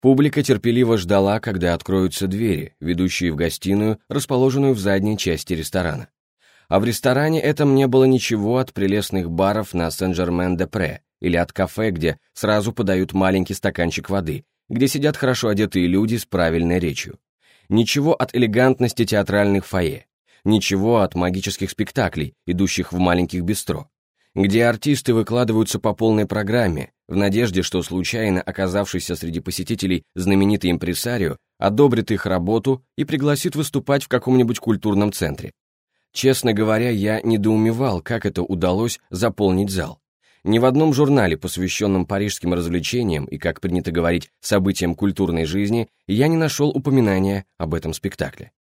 Публика терпеливо ждала, когда откроются двери, ведущие в гостиную, расположенную в задней части ресторана. А в ресторане этом не было ничего от прелестных баров на Сен-Жермен-де-Пре или от кафе, где сразу подают маленький стаканчик воды, где сидят хорошо одетые люди с правильной речью. Ничего от элегантности театральных фойе, ничего от магических спектаклей, идущих в маленьких бистро где артисты выкладываются по полной программе, в надежде, что случайно оказавшийся среди посетителей знаменитый импресарио одобрит их работу и пригласит выступать в каком-нибудь культурном центре. Честно говоря, я недоумевал, как это удалось заполнить зал. Ни в одном журнале, посвященном парижским развлечениям и, как принято говорить, событиям культурной жизни, я не нашел упоминания об этом спектакле.